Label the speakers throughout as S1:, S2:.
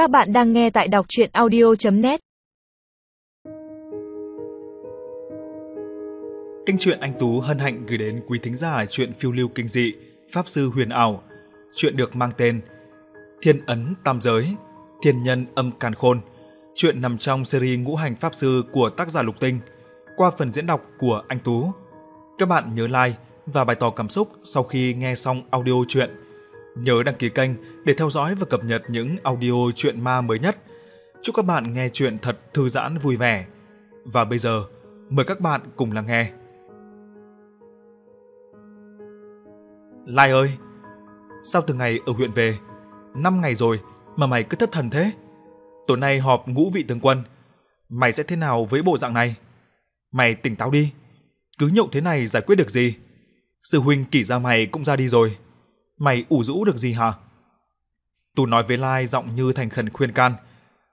S1: Các bạn đang nghe tại đọc chuyện audio.net
S2: Kênh truyện Anh Tú hân hạnh gửi đến quý thính giả chuyện phiêu lưu kinh dị Pháp Sư Huyền Ảo. Chuyện được mang tên Thiên Ấn Tam Giới, Thiên Nhân Âm Càn Khôn. Chuyện nằm trong series Ngũ Hành Pháp Sư của tác giả Lục Tinh qua phần diễn đọc của Anh Tú. Các bạn nhớ like và bày tỏ cảm xúc sau khi nghe xong audio chuyện. Nhớ đăng ký kênh để theo dõi và cập nhật những audio chuyện ma mới nhất. Chúc các bạn nghe chuyện thật thư giãn vui vẻ. Và bây giờ, mời các bạn cùng lắng nghe. Lai ơi, sao từ ngày ở huyện về, 5 ngày rồi mà mày cứ thất thần thế? Tối nay họp ngũ vị tướng quân, mày sẽ thế nào với bộ dạng này? Mày tỉnh táo đi, cứ nhậu thế này giải quyết được gì? Sư huynh kỷ ra mày cũng ra đi rồi, mày ủ rũ được gì hả? Tú nói với Lai giọng như thành khẩn khuyên can,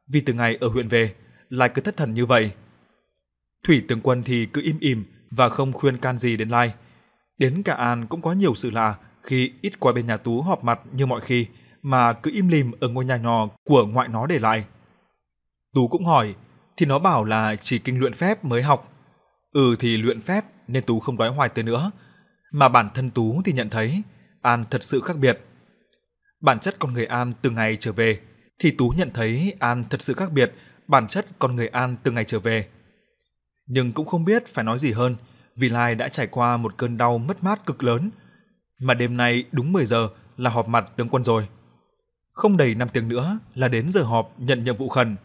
S2: vì từ ngày ở huyện về, Lai cứ thất thần như vậy. Thủy tướng quân thì cứ im ỉm và không khuyên can gì đến Lai. Đến cả An cũng có nhiều sự lạ khi ít qua bên nhà Tú họp mặt như mọi khi mà cứ im lìm ở ngôi nhà nhỏ của ngoại nó để lại. Tú cũng hỏi, thì nó bảo là chỉ kinh luyện phép mới học. Ừ thì luyện phép nên Tú không đoái hoài tới nữa. Mà bản thân Tú thì nhận thấy An thật sự khác biệt. Bản chất con người An từ ngày trở về, thì Tú nhận thấy An thật sự khác biệt bản chất con người An từ ngày trở về. Nhưng cũng không biết phải nói gì hơn, vì Lai đã trải qua một cơn đau mất mát cực lớn. Mà đêm nay đúng 10 giờ là họp mặt tướng quân rồi. Không đầy 5 tiếng nữa là đến giờ họp nhận nhiệm vụ khẩn.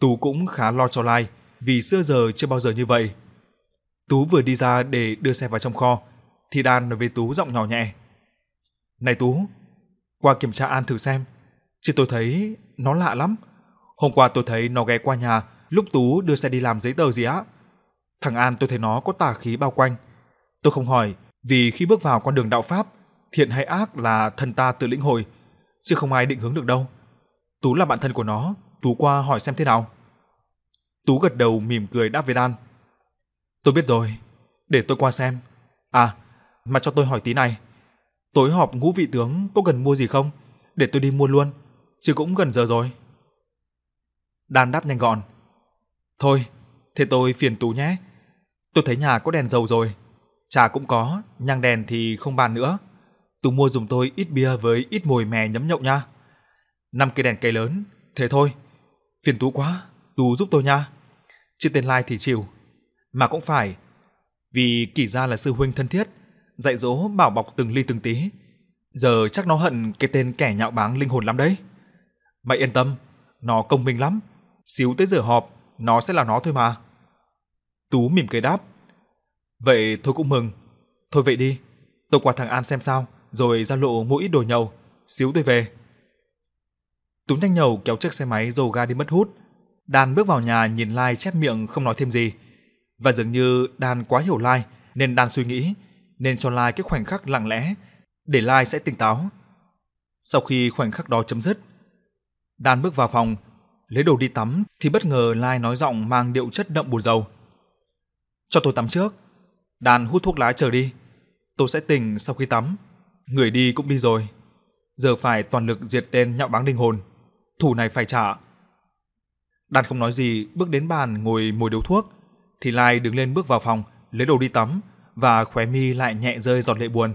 S2: Tú cũng khá lo cho Lai, vì xưa giờ chưa bao giờ như vậy. Tú vừa đi ra để đưa xe vào trong kho, thì Đan nói với Tú giọng nhỏ nhẹ. Này Tú, qua kiểm tra An thử xem. Chứ tôi thấy nó lạ lắm. Hôm qua tôi thấy nó ghé qua nhà lúc Tú đưa xe đi làm giấy tờ gì á. Thằng An tôi thấy nó có tà khí bao quanh. Tôi không hỏi vì khi bước vào con đường đạo Pháp, thiện hay ác là thân ta tự lĩnh hội, chứ không ai định hướng được đâu. Tú là bạn thân của nó, Tú qua hỏi xem thế nào. Tú gật đầu mỉm cười đáp với an. Tôi biết rồi, để tôi qua xem. À, mà cho tôi hỏi tí này. Tối họp ngũ vị tướng có cần mua gì không? Để tôi đi mua luôn, chứ cũng gần giờ rồi. Đan đáp nhanh gọn. Thôi, thế tôi phiền Tú nhé. Tôi thấy nhà có đèn dầu rồi, trà cũng có, nhang đèn thì không bàn nữa. Tú mua dùng tôi ít bia với ít mồi mè nhấm nhậu nha. Năm cây đèn cây lớn, thế thôi. Phiền Tú quá, Tú giúp tôi nha. Chứ tên Lai thì chịu. Mà cũng phải, vì kỷ gia là sư huynh thân thiết, dạy dỗ bảo bọc từng ly từng tí. Giờ chắc nó hận cái tên kẻ nhạo báng linh hồn lắm đấy. Mày yên tâm, nó công minh lắm. Xíu tới giờ họp, nó sẽ là nó thôi mà. Tú mỉm cười đáp. Vậy thôi cũng mừng. Thôi vậy đi, tôi qua thằng An xem sao, rồi ra lộ mua ít đồ nhậu, xíu tôi về. Tú nhanh nhầu kéo chiếc xe máy dồ ga đi mất hút. Đan bước vào nhà nhìn Lai chép miệng không nói thêm gì. Và dường như Đan quá hiểu Lai nên Đan suy nghĩ nên cho Lai cái khoảnh khắc lặng lẽ để Lai sẽ tỉnh táo. Sau khi khoảnh khắc đó chấm dứt, Đan bước vào phòng, lấy đồ đi tắm thì bất ngờ Lai nói giọng mang điệu chất đậm bùn dầu. Cho tôi tắm trước. Đan hút thuốc lá chờ đi. Tôi sẽ tỉnh sau khi tắm. Người đi cũng đi rồi. Giờ phải toàn lực diệt tên nhạo báng linh hồn. Thủ này phải trả. Đan không nói gì, bước đến bàn ngồi mồi điếu thuốc. Thì Lai đứng lên bước vào phòng, lấy đồ đi tắm và khóe mi lại nhẹ rơi giọt lệ buồn.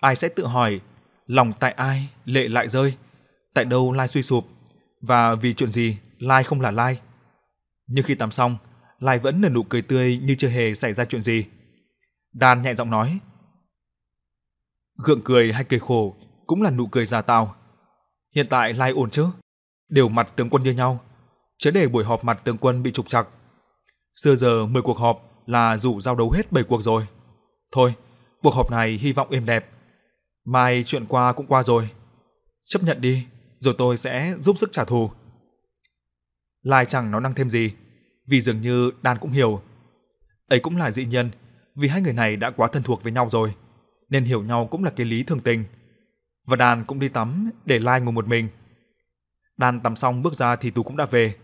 S2: Ai sẽ tự hỏi, lòng tại ai lệ lại rơi, tại đâu Lai suy sụp và vì chuyện gì Lai không là Lai. Nhưng khi tắm xong, Lai vẫn nở nụ cười tươi như chưa hề xảy ra chuyện gì. Đan nhẹ giọng nói, gượng cười hay cười khổ cũng là nụ cười giả tạo. Hiện tại Lai ổn chứ? Đều mặt tướng quân như nhau, chớ để buổi họp mặt tướng quân bị trục trặc. Xưa giờ 10 cuộc họp là rủ giao đấu hết 7 cuộc rồi. Thôi, cuộc họp này hy vọng êm đẹp. Mai chuyện qua cũng qua rồi. Chấp nhận đi, rồi tôi sẽ giúp sức trả thù. Lai chẳng nói năng thêm gì, vì dường như Đan cũng hiểu. Ấy cũng là dị nhân, vì hai người này đã quá thân thuộc với nhau rồi, nên hiểu nhau cũng là cái lý thường tình. Và Đan cũng đi tắm để Lai ngồi một mình. Đan tắm xong bước ra thì Tú cũng đã về.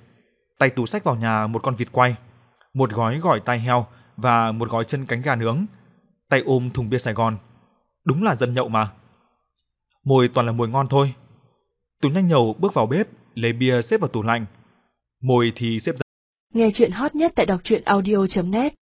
S2: Tay Tú xách vào nhà một con vịt quay một gói gỏi tai heo và một gói chân cánh gà nướng, tay ôm thùng bia Sài Gòn. Đúng là dân nhậu mà. Mùi toàn là mùi ngon thôi. Tú nhanh nhẩu bước vào bếp, lấy bia xếp vào tủ lạnh. Mùi thì xếp ra.
S3: Nghe chuyện hot nhất tại đọc truyện audio.net